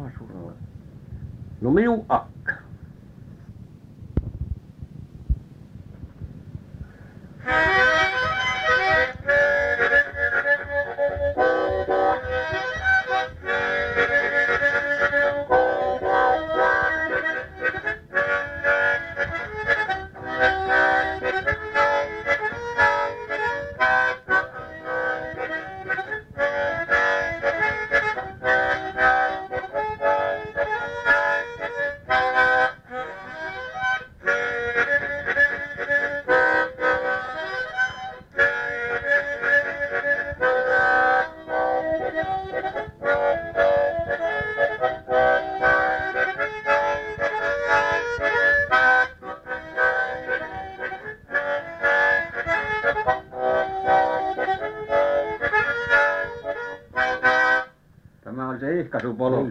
话说，有没有啊？tämä oli se ihkaisupolku.